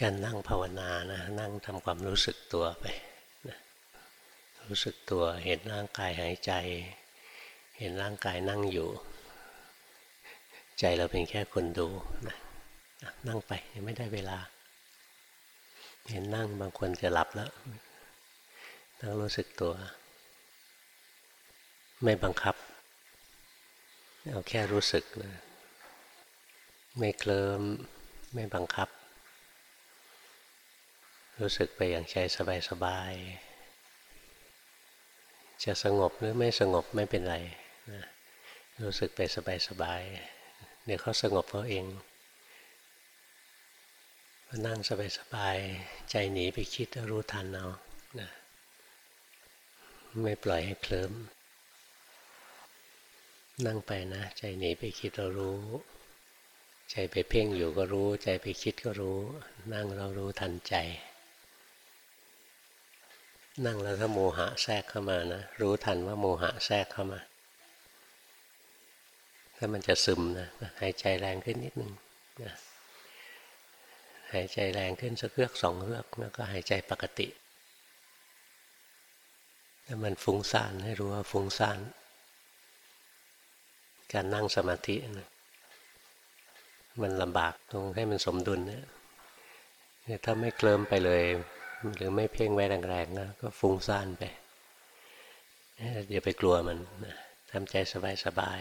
การนั่งภาวนานะนั่งทำความรู้สึกตัวไปนะรู้สึกตัวเห็นร่างกายหายใจ เห็นร่างกายนั่งอยู่ ใจเราเป็นแค่คนดูนะนั่งไปยังไม่ได้เวลา เห็นนั่งบางคนจะหลับแล้วต้องรู้สึกตัว ไม่บังคับ เอาแค่รู้สึกนะไม่เคลิมไม่บังคับ รู้สึกไปอย่างใจสบายๆ จะสงบหรือไม่สงบไม่เป็นไรนะรู้สึกไปสบายๆ เดี๋ยวเขาสงบเขาเองมานั่งสบายๆ ใจหนีไปคิดรู้ทันเอานะไม่ปล่อยให้เคลิ้มนั่งไปนะ ใจหนีไปคิดเรารู้ ใจไปเพ่งอยู่ก็รู้ ใจไปคิดก็รู้ นั่งเรารู้ทันใจ นั่งแล้วถ้าโมหะแทรกเข้ามานะ รู้ทันว่าโมหะแทรกเข้ามา ถ้ามันจะซึมนะหายใจแรงขึ้นนิดนึงนะหายใจแรงขึ้นสักเฮือกสองเฮือกแล้วก็หายใจปกติถ้ามันฟุ้งซ่านให้รู้ว่าฟุ้งซ่าน การนั่งสมาธินะมันลำบากตรงให้มันสมดุลเนี่ยถ้าไม่เคลิมไปเลย หรือไม่เพ่งไว้แรงๆนะก็ฟุ้งซ่านไปอย่าไปกลัวมันทำใจสบาย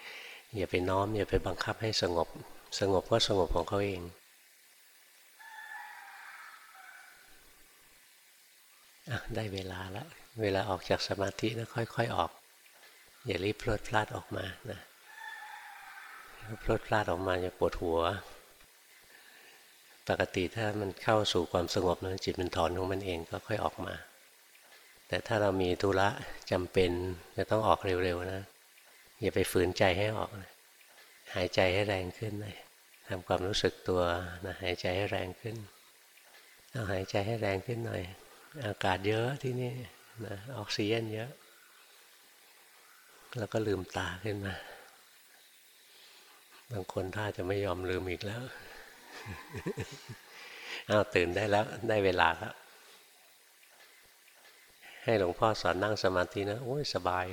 ๆอย่าไปน้อม อย่าไปบังคับให้สงบ สงบก็สงบของเขาเองอได้เวลาแล้ว เวลาออกจากสมาธินะค่อย ๆออก อย่ารีบพลดพลาดออกมานะพลดพลาดออกมาจะปวดหัว ปกติถ้ามันเข้าสู่ความสงบนะจิตมันถอนของมันเองก็ค่อยออกมา แต่ถ้าเรามีธุระจำเป็นจะต้องออกเร็วๆนะอย่าไปฝืนใจให้ออกนะหายใจให้แรงขึ้นเลยทำความรู้สึกตัวนะหายใจให้แรงขึ้นเอาหายใจให้แรงขึ้นหน่อย อากาศเยอะที่นี่นะออกซิเจนเยอะ แล้วก็ลืมตาขึ้นมาบางคนถ้าจะไม่ยอมลืมอีกแล้ว เอาตื่นได้แล้วได้เวลาแล้ว ให้หลวงพ่อสอนนั่งสมาธินะโอ้ยสบาย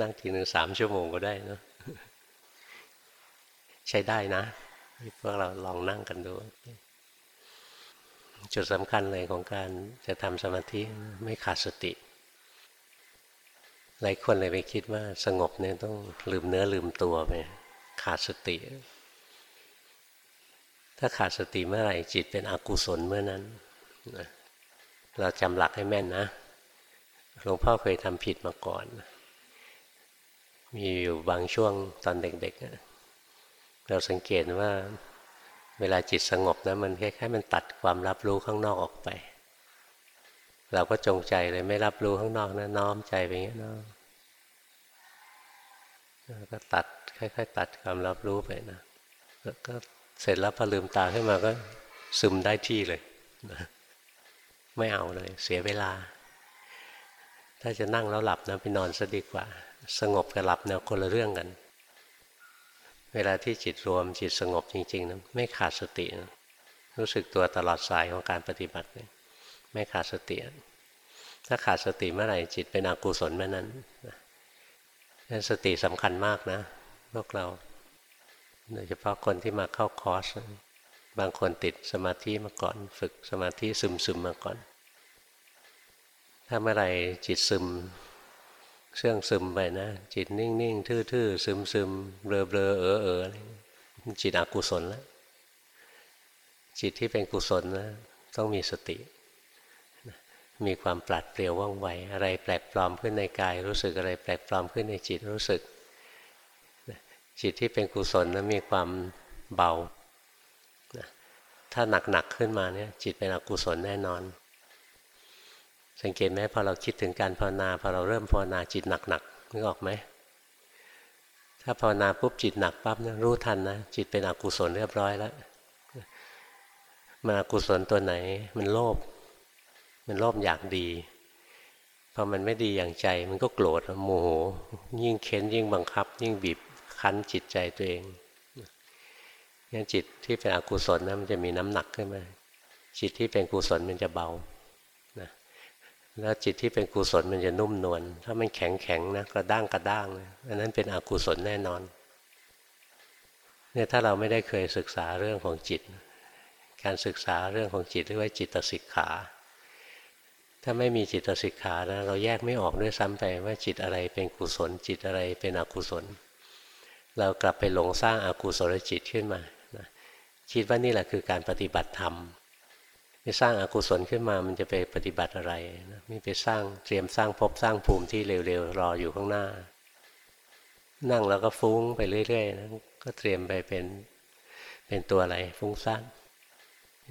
นั่งทีหนึ่งสามชั่วโมงก็ได้นะใช้ได้นะพวกเราลองนั่งกันดู จุดสำคัญเลยของการจะทำสมาธิไม่ขาดสติ หลายคนเลยไปคิดว่าสงบเนี่ยต้องลืมเนื้อลืมตัวไปขาดสติ ถ้าขาดสติเมื่อไหร่จิตเป็นอกุศลเมื่อนั้นเราจำหลักให้แม่นนะหลวงพ่อเคยทำผิดมาก่อน มีอยู่บางช่วงตอนเด็กๆ เราสังเกตว่า เวลาจิตสงบนะมันคล้ายๆมันตัดความรับรู้ข้างนอกออกไป เราก็จงใจเลยไม่รับรู้ข้างนอกนะน้อมใจไปอย่างนี้นะก็ตัดค่อยๆตัดความรับรู้ไปนะแล้วก็ เสร็จแล้วพอลืมตาขึ้นมาก็ซึมได้ที่เลย ไม่เอาเลย เสียเวลา ถ้าจะนั่งแล้วหลับนะไปนอนซะดีกว่า สงบกับหลับเนี่ยคนละเรื่องกัน เวลาที่จิตรวมจิตสงบจริงๆนะไม่ขาดสตินะรู้สึกตัวตลอดสายของการปฏิบัติเนี่ยไม่ขาดสติ ถ้าขาดสติเมื่อไหร่จิตเป็นอกุศลเมื่อนั้นสติสำคัญมากนะพวกเรา โดยเฉพาะคนที่มาเข้าคอร์สบางคนติดสมาธิมาก่อน ฝึกสมาธิซึมซึมมาก่อน ถ้าเมื่อไหร่จิตซึมเชื่องซึมไปนะ จิตนิ่งนิ่งทื่อๆซึมซึมเบลอเบลอเออเออจิตอกุศลแล้วจิตที่เป็นกุศลนะต้องมีสติ มีความปราดเปรียวว่องไวอะไรแปลกปลอมขึ้นในกายรู้สึกอะไรแปลกปลอมขึ้นในจิตรู้สึก จิตที่เป็นกุศลนั้นมีความเบา ถ้าหนักๆขึ้นมาเนี่ยจิตเป็นอกุศลแน่นอน สังเกตไหมพอเราคิดถึงการภาวนาพอเราเริ่มภาวนาจิตหนักๆนึกออกไหม ถ้าภาวนาปุ๊บจิตหนักปั๊บนะรู้ทันนะจิตเป็นอกุศลเรียบร้อยแล้วมันอกุศลตัวไหน มันโลภมันโลภอยากดีพอมันไม่ดีอย่างใจมันก็โกรธโมโหยิ่งเค้นยิ่งบังคับ ยิ่งบีบ คั้นจิตใจตัวเองงั้นจิตที่เป็นอกุศลนะมันจะมีน้ำหนักขึ้นมาจิตที่เป็นกุศลมันจะเบานะแล้วจิตที่เป็นกุศลมันจะนุ่มนวลถ้ามันแข็งแข็งนะกระด้างกระด้างอันนั้นเป็นอกุศลแน่นอนเนี่ยถ้าเราไม่ได้เคยศึกษาเรื่องของจิต การศึกษาเรื่องของจิตเรียกว่าจิตสิกขา ถ้าไม่มีจิตสิกขานะเราแยกไม่ออกด้วยซ้ำไปว่าจิตอะไรเป็นกุศล จิตอะไรเป็นอกุศล เรากลับไปหลงสร้างอากุศลจิตขึ้นมานะคิดว่านี่แหละคือการปฏิบัติธรรมไปสร้างอากุศลขึ้นมามันจะไปปฏิบัติอะไรนะไม่ไปสร้างเตรียมสร้างภพสร้างภูมิที่เร็วๆรออยู่ข้างหน้า นั่งแล้วก็ฟุ้งไปเรื่อยๆนะก็เตรียมไปเป็นเป็นตัวอะไร ฟุ้งซ่าน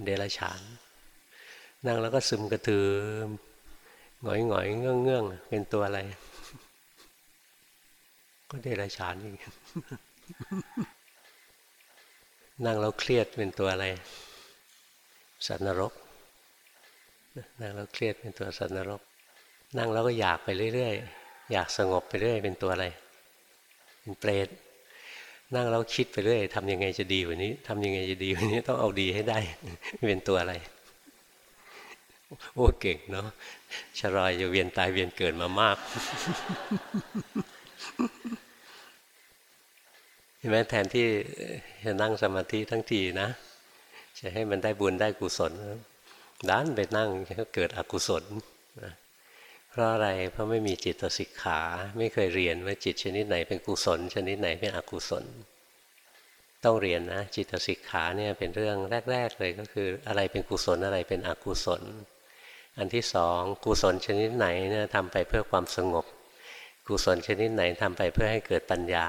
เดรัจฉาน นั่งแล้วก็ซึมกระตือหงอยหงอยเงื่องเงื่องเป็นตัวอะไร ก็เดรัจฉานอีกนั่งแล้วเครียดเป็นตัวอะไร สัตว์นรก นั่งแล้วเครียดเป็นตัวสัตว์นรก นั่งแล้วก็อยากไปเรื่อยๆ อยากสงบไปเรื่อย เป็นตัวอะไร เป็นเปรต นั่งแล้วคิดไปเรื่อยทำยังไงจะดีกว่านี้ทำยังไงจะดีกว่านี้ต้องเอาดีให้ได้ เป็นตัวอะไร โอ้เก่งเนาะชรอยจะเวียนตายเวียนเกิดมามาก เห็นไหมแทนที่จะนั่งสมาธิทั้งทีนะ จะให้มันได้บุญได้กุศลด้านไปนั่งก็เกิดอกุศลนะเพราะอะไรเพราะไม่มีจิตสิกขา ไม่เคยเรียนว่าจิตชนิดไหนเป็นกุศล ชนิดไหนเป็นอกุศล ต้องเรียนนะจิตสิกขาเนี่ยเป็นเรื่องแรก ๆ เลยก็คืออะไรเป็นกุศลอะไรเป็นอกุศล อันที่สองกุศลชนิดไหนเนี่ยทำไปเพื่อความสงบ กุศลชนิดไหนทำไปเพื่อให้เกิดปัญญา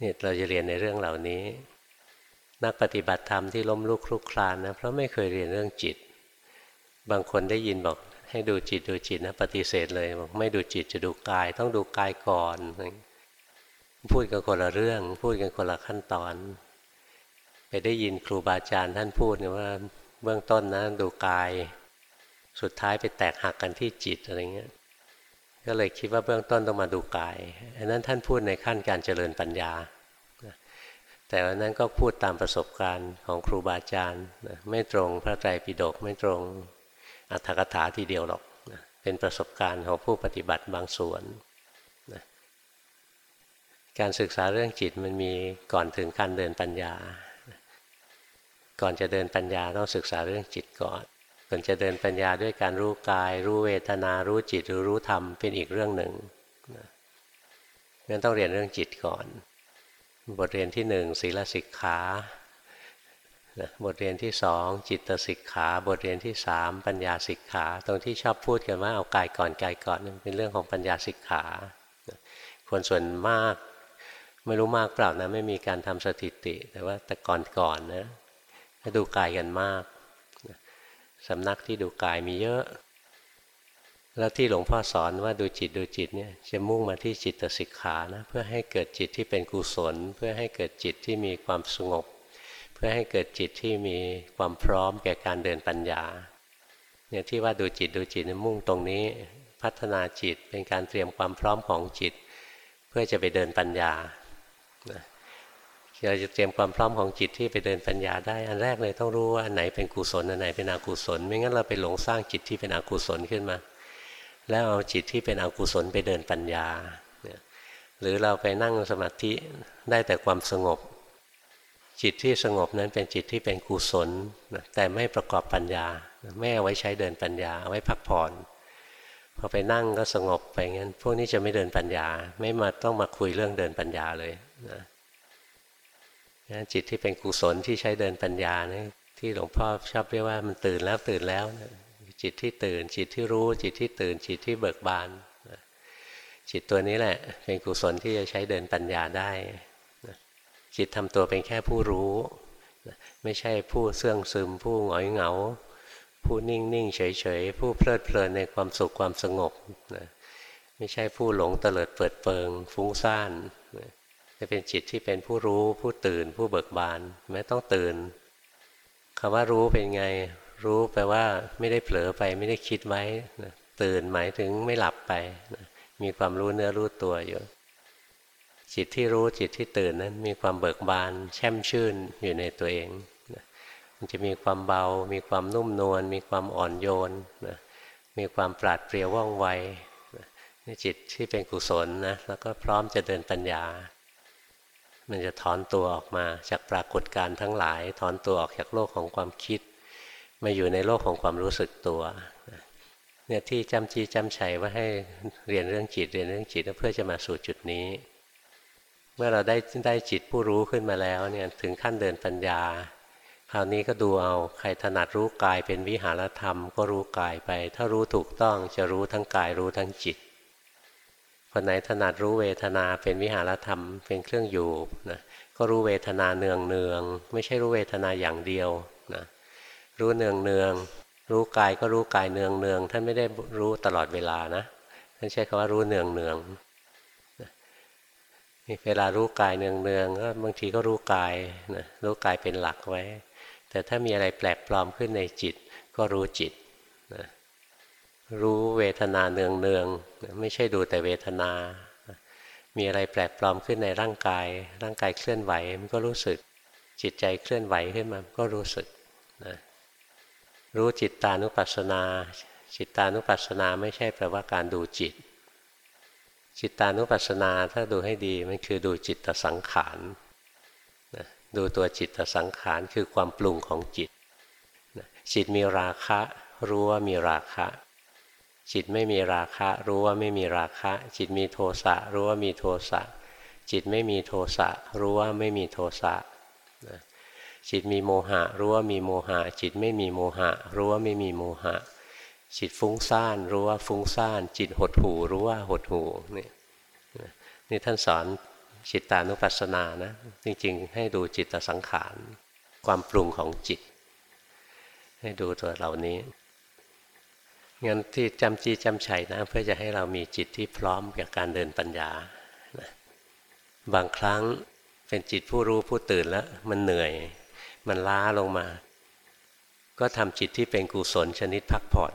นี่ยเราจะเรียนในเรื่องเหล่านี้ นักปฏิบัติธรรมที่ล้มลุกคลุกคลานนะเพราะไม่เคยเรียนเรื่องจิต บางคนได้ยินบอกให้ดูจิตดูจิตนะปฏิเสธเลยบอกไม่ดูจิตจะดูกาย ต้องดูกายก่อน พูดกันคนละเรื่อง พูดกันคนละขั้นตอน ไปได้ยินครูบาอาจารย์ท่านพูดว่าเบื้องต้นนะดูกาย สุดท้ายไปแตกหักกันที่จิตอะไรเงี้ย ก็เลยคิดว่าเบื้องต้นต้องมาดูกายอันนั้นท่านพูดในขั้นการเจริญปัญญา แต่วันนั้นก็พูดตามประสบการณ์ของครูบาอาจารย์ ไม่ตรงพระไตรปิฎกไม่ตรงอัตถกถาทีเดียวหรอก เป็นประสบการณ์ของผู้ปฏิบัติบางส่วน การศึกษาเรื่องจิตมันมีก่อนถึงการเดินปัญญา ก่อนจะเดินปัญญาต้องศึกษาเรื่องจิตก่อน ส่วนจะเดินปัญญาด้วยการรู้กาย รู้เวทนารู้จิตหรือรู้ธรรมเป็นอีกเรื่องหนึ่งงั้นต้องเรียนเรื่องจิตก่อน บทเรียนที่หนึ่งศีลสิกขาบทเรียนที่สองจิตสิกขา บทเรียนที่สามปัญญาสิกขา ตรงที่ชอบพูดกันว่าเอากายก่อนกายก่อนเป็นเรื่องของปัญญาสิกขาคนส่วนมากไม่รู้มากเปล่านะไม่มีการทำสถิติ แต่ว่าแต่ก่อนๆนนะดูกายกันมาก สำนักที่ดูกายมีเยอะ แล้วที่หลวงพ่อสอนว่าดูจิตดูจิตเนี่ยจะมุ่งมาที่จิตสิกขานะเพื่อให้เกิดจิตที่เป็นกุศล เพื่อให้เกิดจิตที่มีความสงบ เพื่อให้เกิดจิตที่มีความพร้อมแก่การเดินปัญญาเนี่ยที่ว่าดูจิตดูจิตมุ่งตรงนี้ พัฒนาจิตเป็นการเตรียมความพร้อมของจิต เพื่อจะไปเดินปัญญา เราจะเตรียมความพร้อมของจิตที่ไปเดินปัญญาได้ อันแรกเลยต้องรู้ว่าอันไหนเป็นกุศลอันไหนเป็นอกุศล ไม่งั้นเราไปหลงสร้างจิตที่เป็นอกุศลขึ้นมา แล้วเอาจิตที่เป็นอกุศลไปเดินปัญญา หรือเราไปนั่งสมาธิได้แต่ความสงบ จิตที่สงบนั้นเป็นจิตที่เป็นกุศล แต่ไม่ประกอบปัญญา ไม่เอาไว้ใช้เดินปัญญาเอาไว้พักผ่อนพอไปนั่งก็สงบไปงั้น พวกนี้จะไม่เดินปัญญา ไม่มาต้องมาคุยเรื่องเดินปัญญาเลยนะ จิตที่เป็นกุศลที่ใช้เดินปัญญานี่ที่หลวงพ่อชอบเรียกว่ามันตื่นแล้วตื่นแล้วจิตที่ตื่น จิตที่รู้จิตที่ตื่น จิตที่เบิกบานจิตตัวนี้แหละ เป็นกุศลที่จะใช้เดินปัญญาได้จิตทำตัวเป็นแค่ผู้รู้ไม่ใช่ผู้เสื่องซึม ผู้หงอยเหงา ผู้นิ่งนิ่งเฉยเฉยผู้เพลิดเพลินในความสุขความสงบนะไม่ใช่ผู้หลงเตลิดเปิดเปิง ฟุ้งซ่าน จะเป็นจิตที่เป็นผู้รู้ผู้ตื่น ผู้เบิกบานไม่ต้องตื่นคำว่ารู้เป็นไง รู้แปลว่าไม่ได้เผลอไปไม่ได้คิดไว้นะตื่นหมายถึงไม่หลับไปนะมีความรู้เนื้อรู้ตัวอยู่ จิตที่รู้จิตที่ตื่นนั้นมีความเบิกบาน แช่มชื่นอยู่ในตัวเองมันจะมีความเบา มีความนุ่มนวลมีความอ่อนโยนนะมีความปราดเปรียวว่องไวนี่จิตที่เป็นกุศลนะแล้วก็พร้อมจะเดินปัญญา มันจะถอนตัวออกมาจากปรากฏการณ์ทั้งหลาย ถอนตัวออกจากโลกของความคิด มาอยู่ในโลกของความรู้สึกตัวเนี่ยที่จำจีจำชัยว่าให้เรียนเรื่องจิตเรียนเรื่องจิตเพื่อจะมาสู่จุดนี้ เมื่อเราได้ได้จิตผู้รู้ขึ้นมาแล้วเนี่ยถึงขั้นเดินปัญญา คราวนี้ก็ดูเอาใครถนัดรู้กายเป็นวิหารธรรม ก็รู้กายไป ถ้ารู้ถูกต้องจะรู้ทั้งกายรู้ทั้งจิต คนไหนถนัดรู้เวทนาเป็นวิหารธรรมเป็นเครื่องอยู่นะก็รู้เวทนาเนืองเนืองไม่ใช่รู้เวทนาอย่างเดียวนะรู้เนืองเนืองรู้กายก็รู้กายเนืองเนืองท่านไม่ได้รู้ตลอดเวลานะท่านใช้คำว่ารู้เนืองเนืองเวลารู้กายเนืองเนืองก็บางทีก็รู้กายนะรู้กายเป็นหลักไว้ แต่ถ้ามีอะไรแปลกปลอมขึ้นในจิตก็รู้จิต รู้เวทนาเนืองเนืองไม่ใช่ดูแต่เวทนา มีอะไรแปลกปลอมขึ้นในร่างกาย ร่างกายเคลื่อนไหวมันก็รู้สึก จิตใจเคลื่อนไหวขึ้นมาก็รู้สึกนะรู้จิตตานุปัสสนา จิตตานุปัสสนาไม่ใช่แปลว่าการดูจิต จิตตานุปัสสนาถ้าดูให้ดีมันคือดูจิตตสังขารดูตัวจิตสังขารคือความปรุงของจิตจิตมีราคะรู้ว่ามีราคะ จิตไม่มีราคะ รู้ว่าไม่มีราคะ จิตมีโทสะรู้ว่ามีโทสะจิตไม่มีโทสะรู้ว่าไม่มีโทสะจิตมีโมหะ รู้ว่ามีโมหะ จิตไม่มีโมหะ รู้ว่าไม่มีโมหะ จิตฟุ้งซ่าน รู้ว่าฟุ้งซ่าน จิตหดหูรู้ว่าหดหูนี่นี่ท่านสอนจิตตานุปัสสนานะ จริงๆ ให้ดูจิตสังขาร ความปรุงของจิต ให้ดูตัวเหล่านี้ งั้นที่จำจีจำชัยนะเพื่อจะให้เรามีจิตที่พร้อมกับการเดินปัญญา บางครั้งเป็นจิตผู้รู้ผู้ตื่นแล้ว มันเหนื่อย มันล้าลงมา ก็ทำจิตที่เป็นกุศลชนิดพักผ่อน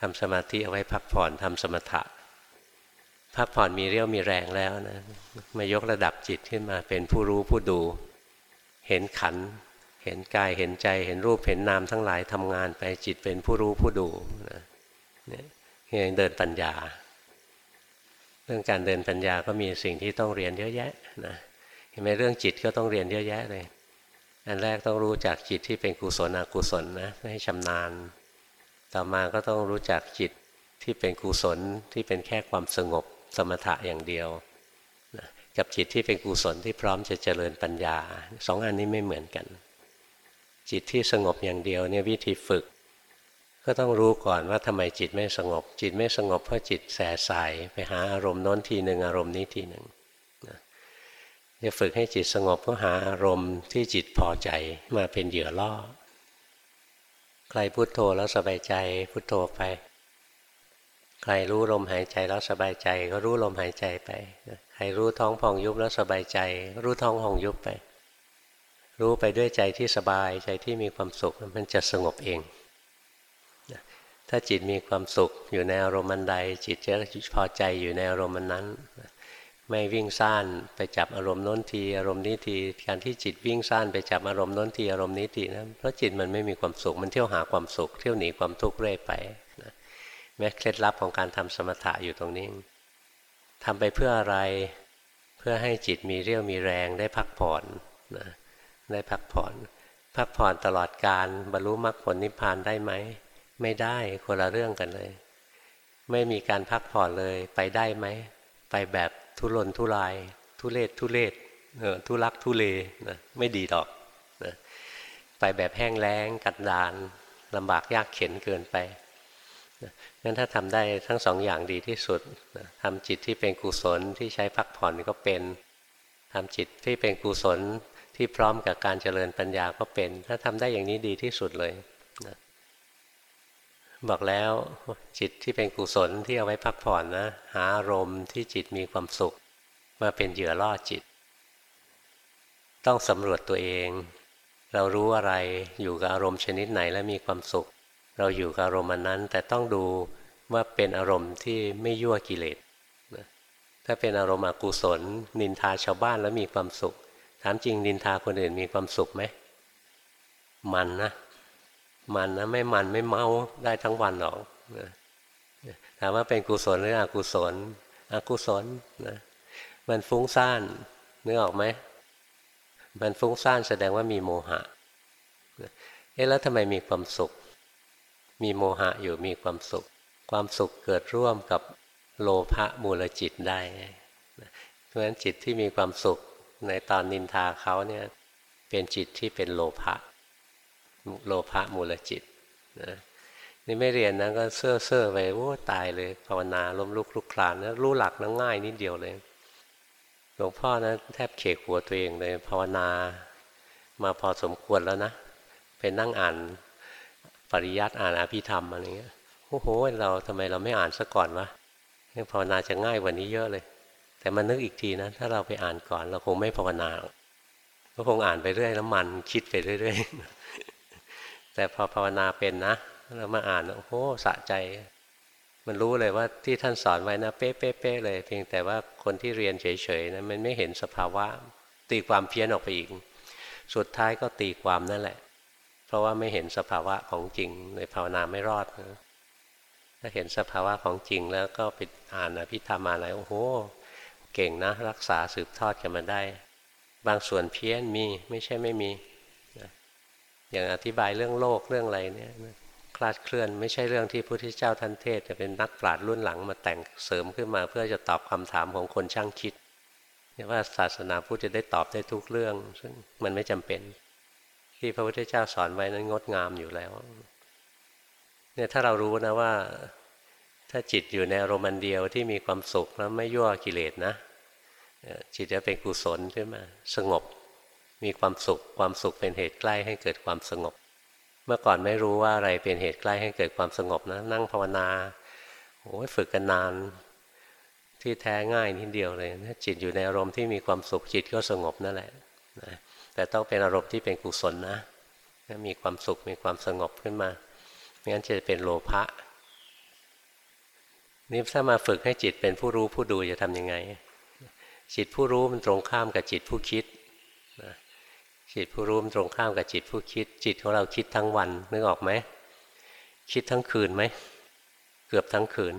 ทำสมาธิเอาไว้พักผ่อนทำสมถะ พักผ่อนมีเรี่ยวมีแรงแล้วนะมายกระดับจิตขึ้นมาเป็นผู้รู้ผู้ดู เห็นขัน เห็นกายเห็นใจเห็นรูปเห็นนามทั้งหลายทำงานไปจิตเป็นผู้รู้ผู้ดูนะเนี่ยเดินปัญญา เรื่องการเดินปัญญาก็มีสิ่งที่ต้องเรียนเยอะแยะนะเห็นไหมเรื่องจิตก็ต้องเรียนเยอะแยะเลย อันแรกต้องรู้จักจิตที่เป็นกุศลอกุศลนะให้ชำนาญ ต่อมาก็ต้องรู้จักจิตที่เป็นกุศลที่เป็นแค่ความสงบสมถะอย่างเดียวนะกับจิตที่เป็นกุศลที่พร้อมจะเจริญปัญญาสองอันนี้ไม่เหมือนกัน จิตที่สงบอย่างเดียวเนี่ยวิธีฝึก ก็ต้องรู้ก่อนว่าทำไมจิตไม่สงบ จิตไม่สงบเพราะจิตแสสายไปหาอารมณ์น้นทีหนึ่งอารมณ์นี้ทีหนึ่งจะฝึกให้จิตสงบก็หาอารมณ์ที่จิตพอใจมาเป็นเหยื่อล่อใครพุโทโธแล้วสบายใจพุโทโธไป ใครรู้ลมหายใจแล้วสบายใจ ก็รู้ลมหายใจไป ใครรู้ท้องพองยุบแล้วสบายใจ รู้ท้องพองยุบไป รู้ไปด้วยใจที่สบายใจที่มีความสุขมันจะสงบเอง ถ้าจิตมีความสุขอยู่ในอารมณ์มันใด จิตจะพอใจอยู่ในอารมณ์นั้น ไม่วิ่งซ่านไปจับอารมณ์โน้นทีอารมณ์นี้ทีการที่จิตวิ่งซ่านไปจับอารมณ์โน้นทีอารมณ์นี้ทีนะเพราะจิตมันไม่มีความสุขมันเที่ยวหาความสุข เที่ยวหนีความทุกข์เรื่อยไปแม้เคล็ดลับของการทำสมถะอยู่ตรงนี้ทำไปเพื่ออะไรเพื่อให้จิตมีเรี่ยวมีแรงได้พักผ่อนนะ ได้พักผ่อน พักผ่อนตลอดการบรรลุมรรคผลนิพพานได้ไหม ไม่ได้คนละเรื่องกันเลย ไม่มีการพักผ่อนเลยไปได้ไหม ไปแบบทุรนทุราย ทุเลศทุเลศเออทุลักทุเลนะไม่ดีดอกนะไปแบบแห้งแล้งกัดดานลำบากยากเข็นเกินไปงั้นถ้าทำได้ทั้งสองอย่างดีที่สุดทำจิตที่เป็นกุศลที่ใช้พักผ่อนก็เป็นทำจิตที่เป็นกุศล ที่พร้อมกับการเจริญปัญญาก็เป็น ถ้าทำได้อย่างนี้ดีที่สุดเลยนะบอกแล้วจิตที่เป็นกุศลที่เอาไว้พักผ่อนนะหาอารมณ์ที่จิตมีความสุข มาเป็นเหยื่อล่อจิต ต้องสำรวจตัวเอง เรารู้อะไรอยู่กับอารมณ์ชนิดไหนแล้วมีความสุข เราอยู่กับอารมณ์นั้น แต่ต้องดูว่าเป็นอารมณ์ที่ไม่ยั่วกิเลสถ้าเป็นอารมณ์อกุศล นินทาชาวบ้านแล้วมีความสุข ถามจริงนินทาคนอื่นมีความสุขไหม มันนะ มันนะไม่มันไม่เมาได้ทั้งวันหรอกถามว่าเป็นกุศลหรืออกุศล อกุศลนะมันฟุ้งซ่านนึกออกไหมมันฟุ้งซ่านแสดงว่ามีโมหะ เอ๊ะแล้วทำไมมีความสุข มีโมหะอยู่มีความสุข ความสุขเกิดร่วมกับโลภะมูลจิตได้ เพราะฉะนั้นจิตที่มีความสุข ในตอนนินทาเขาเนี่ยเป็นจิตที่เป็นโลภะโลภะมูลจิตนะนี่ไม่เรียนนะก็เซ่อเซ่อไปโอ้ตายเลยภาวนาล้มลุกลุกคลานนะรู้หลักนะง่ายนิดเดียวเลยหลวงพ่อนะแทบเขกหัวตัวเองเลยภาวนามาพอสมควรแล้วนะเป็นนั่งอ่านปริยัติอ่านอภิธรรมอะไรเงี้ยโอ้โหเราทำไมเราไม่อ่านซะก่อนวะภาวนาจะง่ายกว่านี้เยอะเลย แต่มานึกอีกทีนะ ถ้าเราไปอ่านก่อนเราคงไม่ภาวนาก็คงอ่านไปเรื่อยแล้วมันคิดไปเรื่อยๆ แต่พอภาวนาเป็นนะเรามาอ่านโอ้โหสะใจ มันรู้เลยว่าที่ท่านสอนไว้นะ เป๊ะๆเลย เพียงแต่ว่าคนที่เรียนเฉยๆนะมันไม่เห็นสภาวะ ตีความเพี้ยนออกไปอีก สุดท้ายก็ตีความนั่นแหละ เพราะว่าไม่เห็นสภาวะของจริงเลยภาวนาไม่รอดนะถ้าเห็นสภาวะของจริงแล้วก็ไปอ่านอภิธรรมอะไรโอ้โห เก่งนะ รักษาสืบทอดกันมาได้ บางส่วนเพี้ยนมีไม่ใช่ไม่มีอย่างอธิบายเรื่องโลกเรื่องอะไรเนี่ยคลาดเคลื่อนไม่ใช่เรื่องที่พระพุทธเจ้าท่านเทศแต่เป็นนักปราชญ์รุ่นหลังมาแต่งเสริมขึ้นมา เพื่อจะตอบคำถามของคนช่างคิดเนี่ยว่าศาสนาพุทธจะได้ตอบได้ทุกเรื่อง ซึ่งมันไม่จำเป็น ที่พระพุทธเจ้าสอนไว้นั้นงดงามอยู่แล้วเนี่ยถ้าเรารู้นะว่า ถ้าจิตอยู่ในอารมณ์เดียวที่มีความสุขแล้วไม่ยั่วกิเลสนะ จิตจะเป็นกุศลขึ้นมาสงบ มีความสุข ความสุขเป็นเหตุใกล้ให้เกิดความสงบ เมื่อก่อนไม่รู้ว่าอะไรเป็นเหตุใกล้ให้เกิดความสงบนะ นั่งภาวนาโอ้ยฝึกกันนานที่แท้ง่ายนิดเดียวเลยถ้าจิตอยู่ในอารมณ์ที่มีความสุขจิตก็สงบนั่นแหละนะแต่ต้องเป็นอารมณ์ที่เป็นกุศลนะมีความสุขมีความสงบขึ้นมาไม่งั้นจะเป็นโลภะ นี่ถ้ามาฝึกให้จิตเป็นผู้รู้ผู้ดูจะทำยังไง จิตผู้รู้มันตรงข้ามกับจิตผู้คิดนะจิตผู้รู้มันตรงข้ามกับจิตผู้คิด จิตของเราคิดทั้งวันนึกออกไหมคิดทั้งคืนไหมเกือบทั้งคืน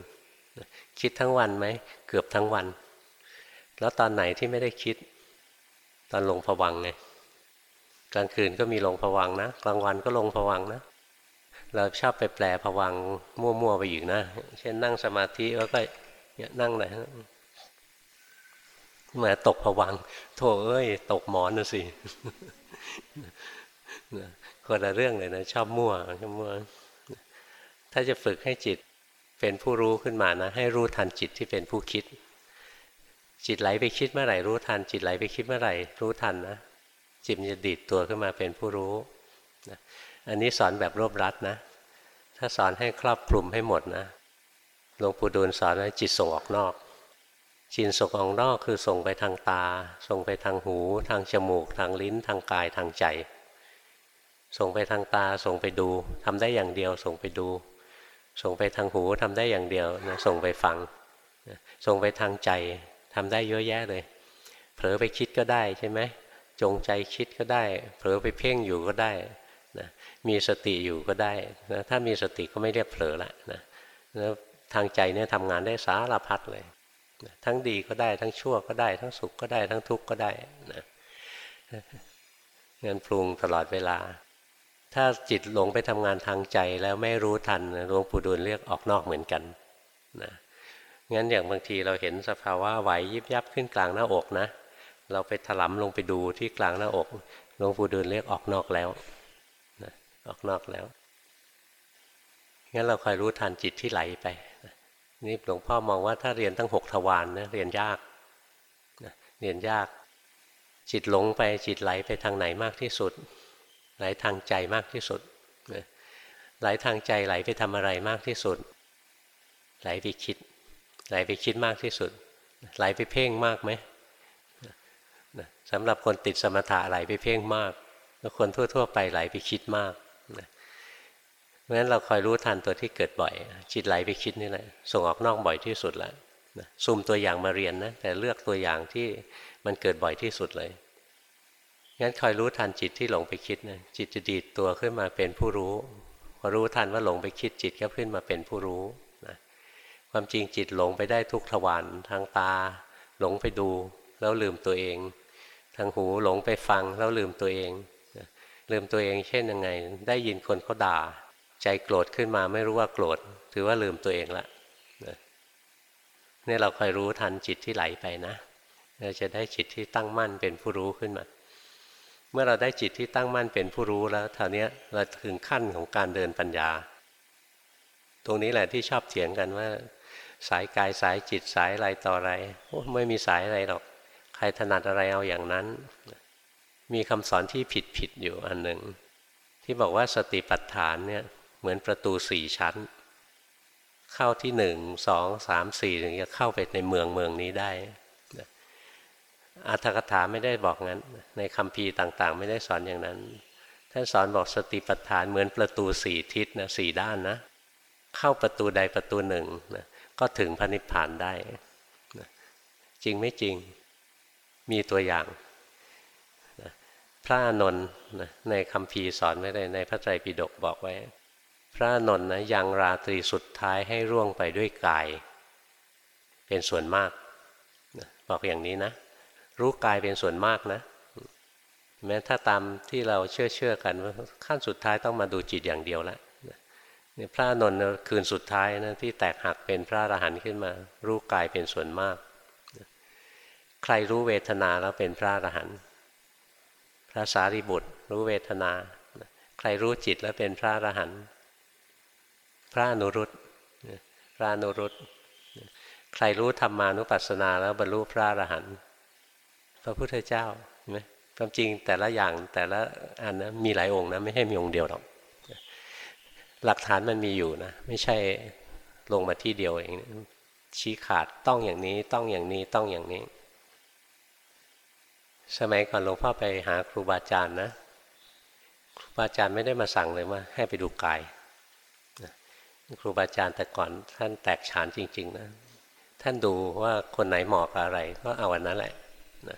คิดทั้งวันไหมเกือบทั้งวัน แล้วตอนไหนที่ไม่ได้คิด ตอนลงผวังไงกลางคืนก็มีลงผวังนะ กลางวันก็ลงผวังนะ เราชอบไปแปลผวังมั่วๆไปอีกนะ เช่นนั่งสมาธิแล้วก็นั่งไหนเหมือนตกผวังโถเอ้ย ตกหมอนนะสิคนละเรื่องเลยนะ ชอบมั่วชอบมั่ว ถ้าจะฝึกให้จิตเป็นผู้รู้ขึ้นมานะ ให้รู้ทันจิตที่เป็นผู้คิด จิตไหลไปคิดเมื่อไหร่รู้ทัน จิตไหลไปคิดเมื่อไหร่รู้ทันนะจิตจะดีดตัวขึ้นมาเป็นผู้รู้ อันนี้สอนแบบรวบรัดนะ ถ้าสอนให้ครอบคลุมให้หมดนะหลวงปู่ดูลสอนให้จิตส่งออกนอก จิตส่งออกนอกคือส่งไปทางตา ส่งไปทางหู ทางจมูก ทางลิ้น ทางกาย ทางใจ ส่งไปทางตา ส่งไปดูทำได้อย่างเดียว ส่งไปดู ส่งไปทางหูทำได้อย่างเดียวนะส่งไปฟัง ส่งไปทางใจทำได้เยอะแยะเลย เผลอไปคิดก็ได้ใช่ไหม จงใจคิดก็ได้ เผลอไปเพ่งอยู่ก็ได้ นะมีสติอยู่ก็ได้นะถ้ามีสติก็ไม่เรียกเผลอละนะแล้วทางใจเนี่ยทำงานได้สารพัดเลยทั้งดีก็ได้ทั้งชั่วก็ได้ ทั้งสุขก็ได้ ทั้งทุกข์ก็ได้นะงินปรุงตลอดเวลา ถ้าจิตหลงไปทำงานทางใจแล้วไม่รู้ทันหลวงปู่ดูลเรียกออกนอกเหมือนกันนะงั้นอย่างบางทีเราเห็นสภาวะไหวยิบยับขึ้นกลางหน้าอกนะ เราไปถลำลงไปดูที่กลางหน้าอกหลวงปู่ดูลเรียกออกนอกแล้ว ออกนอกแล้วงั้นเราคอยรู้ทันจิตที่ไหลไปนี่หลวงพ่อมองว่าถ้าเรียนตั้งหกทวารนนะเรียนยากนะเรียนยาก จิตหลงไปจิตไหลไปทางไหนมากที่สุด ไหลทางใจมากที่สุดนะไหลทางใจไหลไปทำอะไรมากที่สุด ไหลไปคิด ไหลไปคิดมากที่สุด ไหลไปเพ่งมากไหมสำหรับคนติดสมถะไหลไปเพ่งมาก แล้วคนทั่ว ๆ ไปไหลไปคิดมาก เพราะฉะนั้นเราคอยรู้ทันตัวที่เกิดบ่อย จิตไหลไปคิดนี่แหละส่งออกนอกบ่อยที่สุดแล้วนะซุ่มตัวอย่างมาเรียนนะแต่เลือกตัวอย่างที่มันเกิดบ่อยที่สุดเลยงั้นคอยรู้ทันจิตที่หลงไปคิดนะจิตจะดีดตัวขึ้นมาเป็นผู้รู้พอรู้ทันว่าหลงไปคิดจิตก็ขึ้นมาเป็นผู้รู้นะความจริงจิตหลงไปได้ทุกทวารทางตา หลงไปดูแล้วลืมตัวเอง ทางหูหลงไปฟังแล้วลืมตัวเองลืมตัวเองเช่นยังไง ได้ยินคนเขาด่า ใจโกรธขึ้นมาไม่รู้ว่าโกรธถือว่าลืมตัวเองละนี่เราคอยรู้ทันจิตที่ไหลไปนะเราจะได้จิตที่ตั้งมั่นเป็นผู้รู้ขึ้นมา เมื่อเราได้จิตที่ตั้งมั่นเป็นผู้รู้แล้วท่านี้เราถึงขั้นของการเดินปัญญา ตรงนี้แหละที่ชอบเถียงกันว่า สายกายสายจิตสายอะไรต่ออะไรโอ้ไม่มีสายอะไรหรอก ใครถนัดอะไรเอาอย่างนั้น มีคำสอนที่ผิดผิดอยู่อันหนึ่งที่บอกว่าสติปัฏฐานเนี่ย เหมือนประตูสี่ชั้น เข้าที่หนึ่งสองสามสี่ถึงจะเข้าไปในเมืองเมืองนี้ได้อัตถกถาไม่ได้บอกงั้น ในคำพีต่างๆ ไม่ได้สอนอย่างนั้น ท่านสอนบอกสติปัฏฐานเหมือนประตูสี่ทิศนะสี่ด้านนะ เข้าประตูใดประตูหนึ่งนะก็ถึงพระนิพพานได้นะจริงไม่จริงมีตัวอย่างนะพระอนนท์ในคำพีสอนไว้เลยในพระไตรปิฎกบอกไว้ พระนนท์นะยังราตรีสุดท้ายให้ร่วงไปด้วยกาย เป็นส่วนมากบอกอย่างนี้นะ รู้กายเป็นส่วนมากนะ แม้ถ้าตามที่เราเชื่อเชื่อกันว่าขั้นสุดท้ายต้องมาดูจิตอย่างเดียวล้วนี่พระนนท์คืนสุดท้ายนะที่แตกหักเป็นพระอรหันต์ขึ้นมา รู้กายเป็นส่วนมาก ใครรู้เวทนาแล้วเป็นพระอรหันต์พระสารีบุตร รู้เวทนา ใครรู้จิตแล้วเป็นพระอรหันต์ พระอนุรุตพระอนุรุตใครรู้ธรรมานุปัสสนาแล้วบรรลุพระอรหันต์พระพุทธเจ้าไหมความจริงแต่ละอย่างแต่ละอันนะมีหลายองค์นะไม่ใช่มีองค์เดียวหรอกหลักฐานมันมีอยู่นะไม่ใช่ลงมาที่เดียวเองชี้ขาดต้องอย่างนี้ต้องอย่างนี้ต้องอย่างนี้ สมัยก่อนหลวงพ่อไปหาครูบาอาจารย์นะ ครูบาอาจารย์ไม่ได้มาสั่งเลยว่าให้ไปดูกาย ครูบาอาจารย์แต่ก่อนท่านแตกฉานจริง ๆ นะ ท่านดูว่าคนไหนเหมาะกับอะไร ก็เอาวันนั้นแหละนะ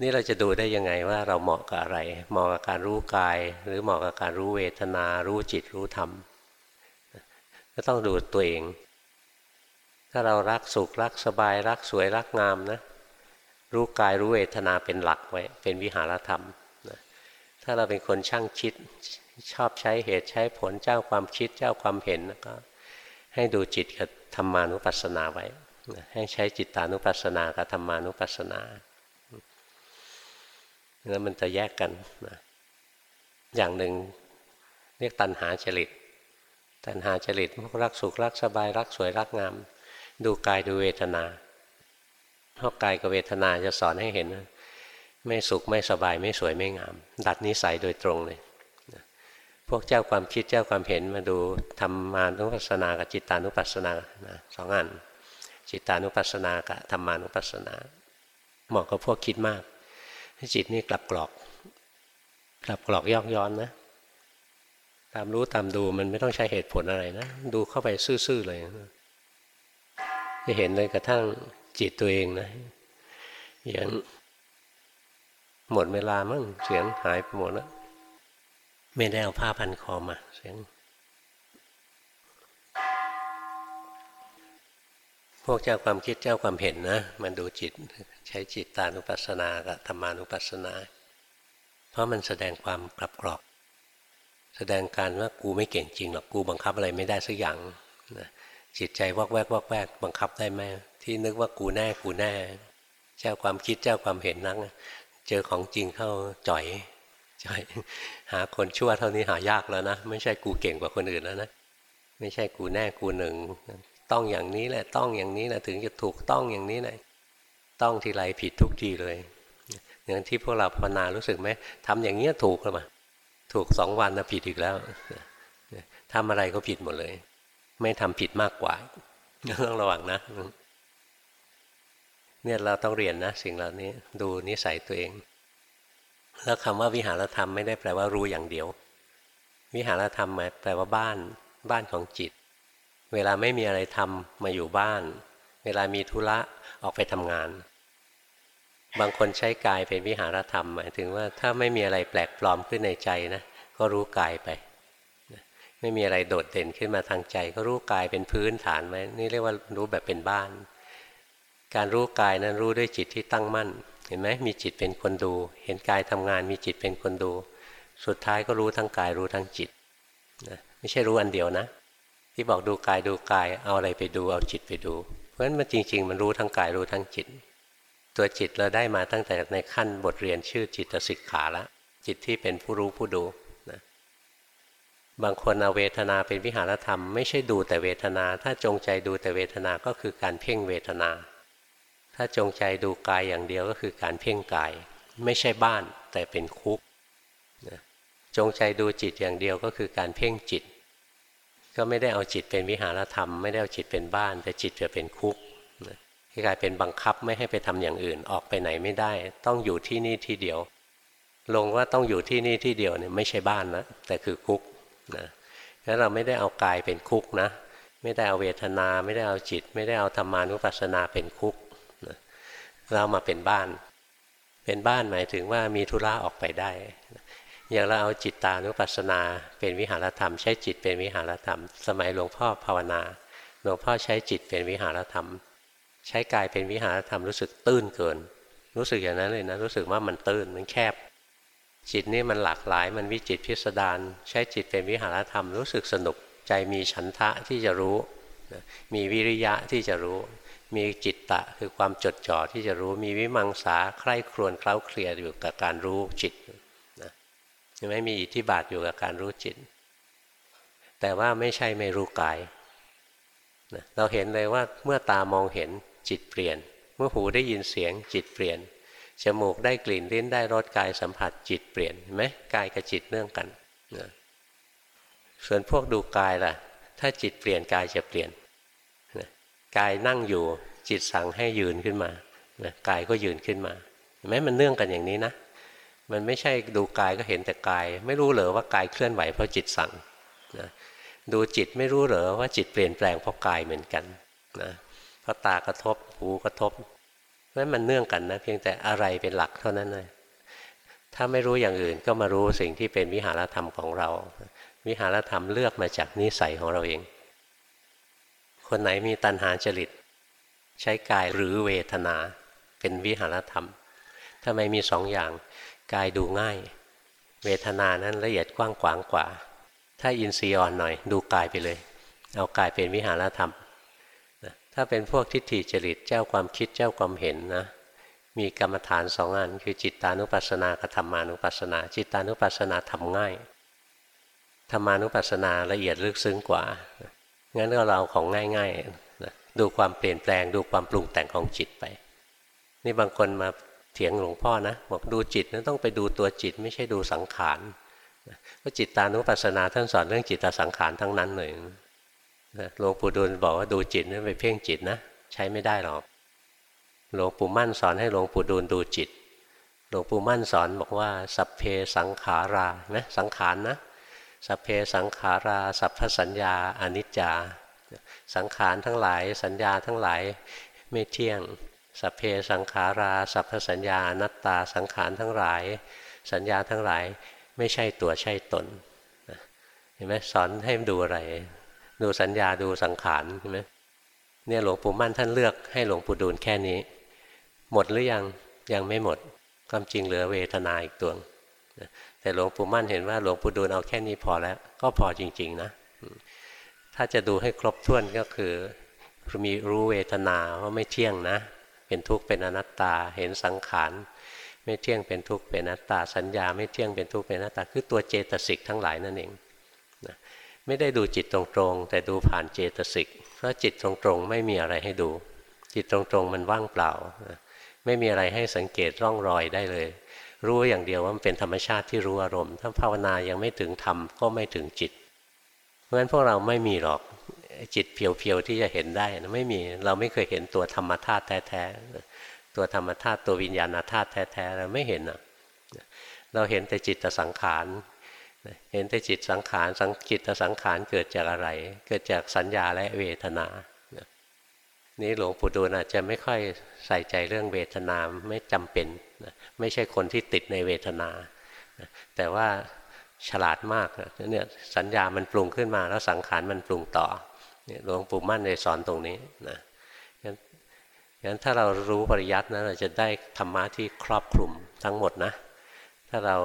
นี่เราจะดูได้ยังไงว่าเราเหมาะกับอะไร เหมาะกับการรู้กาย หรือเหมาะกับการรู้เวทนา รู้จิตรู้ธรรมก็ต้องดูตัวเอง ถ้าเรารักสุขรักสบายรักสวยรักงามนะ รู้กายรู้เวทนาเป็นหลักไว้เป็นวิหารธรรมนะถ้าเราเป็นคนช่างคิด ชอบใช้เหตุใช้ผลเจ้าความคิดเจ้าความเห็นก็ ให้ดูจิตกับธรรมานุปัสสนาไว้ให้ใช้จิตตานุปัสสนากับธรรมานุปัสสนาแล้วมันจะแยกกันนะอย่างหนึ่งเรียกตัณหาจริต ตัณหาจริตพวกรักสุขรักสบายรักสวยรักงาม ดูกายดูเวทนาเพราะกายกับเวทนาจะสอนให้เห็น ไม่สุขไม่สบายไม่สวยไม่งาม ดัดนิสัยโดยตรงเลย พวกเจ้าความคิดเจ้าความเห็นมาดูธรรมานุปัสสนากับจิตานุปัสสนานะสองอัน จิตานุปัสสนากับธรรมานุปัสสนา เหมาะกับพวกคิดมากจิตนี่กลับกรอกกลับกรอกยอกย้อนนะตามรู้ตามดูมันไม่ต้องใช้เหตุผลอะไรนะ ดูเข้าไปซื่อๆเลยจะเห็นเลยกระทั่งจิตตัวเองนะอย่างหมดเวลามั่งเสียงหายไปหมดแล้ว ไม่ได้เอาผ้าพันคอมาเสียงพวกเจ้าความคิดเจ้าความเห็นนะ มันดูจิตใช้จิตตานุปัสสนากับธรรมานุปัสสนา เพราะมันแสดงความกลับกรอก แสดงการว่ากูไม่เก่งจริงหรอกกูบังคับอะไรไม่ได้สักอย่างนะจิตใจวอกแวกวอกแวกบังคับได้ไหมที่นึกว่ากูแน่กูแน่ เจ้าความคิดเจ้าความเห็นนั้นเจอของจริงเข้าจ่อย ใช่หาคนชั่วเท่านี้หายากแล้วนะ ไม่ใช่กูเก่งกว่าคนอื่นแล้วนะ ไม่ใช่กูแน่กูหนึ่ง ต้องอย่างนี้แหละ ต้องอย่างนี้แหละถึงจะถูกต้องอย่างนี้แหละต้องทีไรผิดทุกทีเลย อย่างที่พวกเราภาวนารู้สึกไหมทำอย่างเงี้ยถูกหรือเปล่าถูกสองวันนะผิดอีกแล้วทำอะไรก็ผิดหมดเลย ไม่ทำผิดมากกว่าต้องระวังนะเนี่ยเราต้องเรียนนะ สิ่งเหล่านี้ดูนิสัยตัวเอง แล้วคำว่าวิหารธรรมไม่ได้แปลว่ารู้อย่างเดียว วิหารธรรมหมายแปลว่าบ้าน บ้านของจิต เวลาไม่มีอะไรทำมาอยู่บ้าน เวลามีธุระออกไปทำงาน บางคนใช้กายเป็นวิหารธรรม หมายถึงว่าถ้าไม่มีอะไรแปลกปลอมขึ้นในใจนะก็รู้กายไป ไม่มีอะไรโดดเด่นขึ้นมาทางใจ ก็รู้กายเป็นพื้นฐานไหมนี่เรียกว่ารู้แบบเป็นบ้าน การรู้กายนั้นรู้ด้วยจิตที่ตั้งมั่น เห็นไหมมีจิตเป็นคนดู เห็นกายทำงานมีจิตเป็นคนดู สุดท้ายก็รู้ทั้งกายรู้ทั้งจิตนะไม่ใช่รู้อันเดียวนะ ที่บอกดูกายดูกายเอาอะไรไปดูเอาจิตไปดู เพราะฉะนั้นมันจริง ๆ มันรู้ทั้งกายรู้ทั้งจิต ตัวจิตเราได้มาตั้งแต่ในขั้นบทเรียนชื่อจิตสิกขาละจิตที่เป็นผู้รู้ผู้ดูนะบางคนเอาเวทนาเป็นวิหารธรรม ไม่ใช่ดูแต่เวทนา ถ้าจงใจดูแต่เวทนาก็คือการเพ่งเวทนา ถ้าจงใจดูกายอย่างเดียวก็คือการเพ่งกาย ไม่ใช่บ้านแต่เป็นคุกนะจงใจดูจิตอย่างเดียวก็คือการเพ่งจิต ก็ไม่ได้เอาจิตเป็นวิหารธรรม ไม่ได้เอาจิตเป็นบ้าน แต่จิตจะเป็นคุกนะกลายเป็นบังคับไม่ให้ไปทำอย่างอื่นออกไปไหนไม่ได้ ต้องอยู่ที่นี่ที่เดียว ลงว่าต้องอยู่ที่นี่ที่เดียวเนี่ยไม่ใช่บ้านนะแต่คือคุกนะงั้นเราไม่ได้เอากายเป็นคุกนะ ไม่ได้เอาเวทนา ไม่ได้เอาจิต ไม่ได้เอาธรรมานุปัสสนาเป็นคุก เรามาเป็นบ้าน เป็นบ้านหมายถึงว่ามีธุระออกไปได้ อย่างเราเอาจิตตานุปัสสนา เป็นวิหารธรรม ใช้จิตเป็นวิหารธรรม สมัยหลวงพ่อภาวนาหลวงพ่อใช้จิตเป็นวิหารธรรม ใช้กายเป็นวิหารธรรมรู้สึกตื้นเกิน รู้สึกอย่างนั้นเลยนะรู้สึกว่ามันตื้นมันแคบ จิตนี่มันหลากหลายมันวิจิตพิสดารใช้จิตเป็นวิหารธรรมรู้สึกสนุกใจมีฉันทะที่จะรู้ มีวิริยะที่จะรู้ มีจิตตะคือความจดจ่อที่จะรู้มีวิมังสาใคร่ครวญเคล้าเคลียอยู่กับการรู้จิตนะใช่ไหมมีอิทธิบาทอยู่กับการรู้จิต แต่ว่าไม่ใช่ไม่รู้กายนะเราเห็นเลยว่าเมื่อตามองเห็นจิตเปลี่ยน เมื่อหูได้ยินเสียงจิตเปลี่ยนจมูกได้กลิ่นลิ้นได้รสกายสัมผัสจิตเปลี่ยนเห็นไหมกายกับจิตเนื่องกันนะส่วนพวกดูกายล่ะ ถ้าจิตเปลี่ยนกายจะเปลี่ยน กายนั่งอยู่จิตสั่งให้ยืนขึ้นมานะกายก็ยืนขึ้นมาเห็นไหมมันเนื่องกันอย่างนี้นะมันไม่ใช่ดูกายก็เห็นแต่กาย ไม่รู้เหรอว่ากายเคลื่อนไหวเพราะจิตสั่งนะดูจิตไม่รู้เหรอว่าจิตเปลี่ยนแปลงเพราะกายเหมือนกันนะเพราะตากระทบหูกระทบเพราะมันเนื่องกันนะเพียงแต่อะไรเป็นหลักเท่านั้นเลยถ้าไม่รู้อย่างอื่นก็มารู้สิ่งที่เป็นวิหารธรรมของเรา วิหารธรรมเลือกมาจากนิสัยของเราเอง คนไหนมีตัณหาจริต ใช้กายหรือเวทนา เป็นวิหารธรรมทำไมมีสองอย่าง กายดูง่าย เวทนานั้นละเอียดกว้างขวางกว่า ถ้าอินทรีย์อ่อนหน่อย ดูกายไปเลย เอากายเป็นวิหารธรรมถ้าเป็นพวกทิฏฐิจริตเจ้าความคิดเจ้าความเห็นนะมีกรรมฐานสองอัน คือจิตตานุปัสสนากับธรรมานุปัสสนา จิตตานุปัสสนาทำง่ายธรรมานุปัสสนาละเอียดลึกซึ้งกว่า งั้นก็เราของง่ายๆนะดูความเปลี่ยนแปลง ดูความปรุงแต่งของจิตไป นี่บางคนมาเถียงหลวงพ่อนะบอกดูจิตนั้นต้องไปดูตัวจิต ไม่ใช่ดูสังขารเพราะจิตตานุปัสสนาท่านสอนเรื่องจิตตสังขารทั้งนั้นเลยหลวงปู่ดูลบอกว่าดูจิตนั่นไปเพ่งจิตนะใช้ไม่ได้หรอกหลวงปู่มั่นสอนให้หลวงปู่ดูลดูจิต หลวงปู่มั่นสอนบอกว่าสัพเพสังขารานะสังขารนะ สัพเพสังขาราสัพพสัญญาอนิจจา สังขารทั้งหลายสัญญาทั้งหลายไม่เที่ยง สัพเพสังขาราสัพพสัญญาอนัตตาสังขารทั้งหลาย สัญญาทั้งหลายไม่ใช่ตัวใช่ตนเห็นไหมสอนให้ดูอะไร ดูสัญญาดูสังขารใช่ไหมเนี่ยหลวงปู่มั่นท่านเลือกให้หลวงปู่ดูลแค่นี้ หมดหรือยังยังไม่หมดความจริงเหลือเวทนาอีกตัว แต่หลวงปู่มั่นเห็นว่าหลวงปู่ดูลเอาแค่นี้พอแล้ว ก็พอจริง ๆ นะ ถ้าจะดูให้ครบถ้วนก็คือมีรู้เวทนาว่าไม่เที่ยงนะ เป็นทุกข์เป็นอนัตตาเห็นสังขารไม่เที่ยงเป็นทุกข์เป็นอนัตตาสัญญาไม่เที่ยงเป็นทุกข์เป็นอนัตตาคือตัวเจตสิกทั้งหลายนั่นเองไม่ได้ดูจิตตรงๆ แต่ดูผ่านเจตสิกเพราะจิตตรงๆ ไม่มีอะไรให้ดู จิตตรงๆมันว่างเปล่า ไม่มีอะไรให้สังเกตร่องรอยได้เลย รู้อย่างเดียวว่ามันเป็นธรรมชาติที่รู้อารมณ์ ถ้าภาวนายังไม่ถึงธรรมก็ไม่ถึงจิต เพราะฉะนั้นพวกเราไม่มีหรอกจิตเพียวๆที่จะเห็นได้นะไม่มีเราไม่เคยเห็นตัวธรรมธาตุแท้ๆตัวธรรมธาตุตัววิญญาณธาตุแท้ๆเราไม่เห็นอะเราเห็นแต่จิตสังขารเห็นแต่จิตสังขารสังจิตสังขารเกิดจากอะไร เกิดจากสัญญาและเวทนานี้หลวงปู่ดูลอาจจะไม่ค่อยใส่ใจเรื่องเวทนาไม่จำเป็น ไม่ใช่คนที่ติดในเวทนา แต่ว่าฉลาดมากเนี่ยสัญญามันปรุงขึ้นมา แล้วสังขารมันปรุงต่อเนี่ยหลวงปู่มั่นเลยสอนตรงนี้นะงั้นงั้นถ้าเรารู้ปริยัตินะเราจะได้ธรรมะที่ครอบคลุมทั้งหมดนะ ถ้าเรา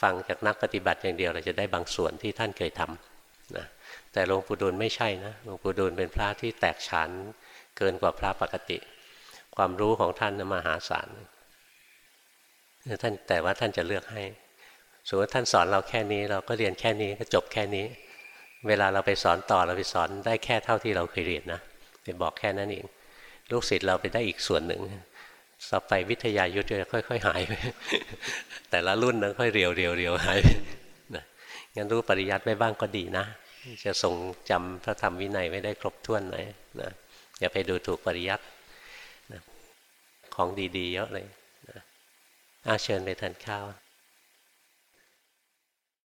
ฟังจากนักปฏิบัติอย่างเดียว เราจะได้บางส่วนที่ท่านเคยทำนะแต่หลวงปู่ดูลไม่ใช่นะหลวงปู่ดูลเป็นพระที่แตกฉานเกินกว่าพระปกติ ความรู้ของท่านนะมหาศาล ท่านแต่ว่าท่านจะเลือกให้สมมติท่านสอนเราแค่นี้เราก็เรียนแค่นี้ก็จบแค่นี้ เวลาเราไปสอนต่อเราไปสอนได้แค่เท่าที่เราเคยเรียนนะไปบอกแค่นั้นเองลูกศิษย์เราไปได้อีกส่วนหนึ่งต่อไปวิทยายุทธ์จะค่อย ๆ หายไปแต่ละรุ่นนั้นค่อยเรียวเรียวเรียวหายไปนะงั้นรู้ปริยัติไว้บ้างก็ดีนะ จะทรงจำพระธรรมวินัยไว้ได้ครบถ้วนเลยนะอย่าไปดูถูกปริยัตินะของดีๆเยอะเลย อาเชิญไปทานข้าว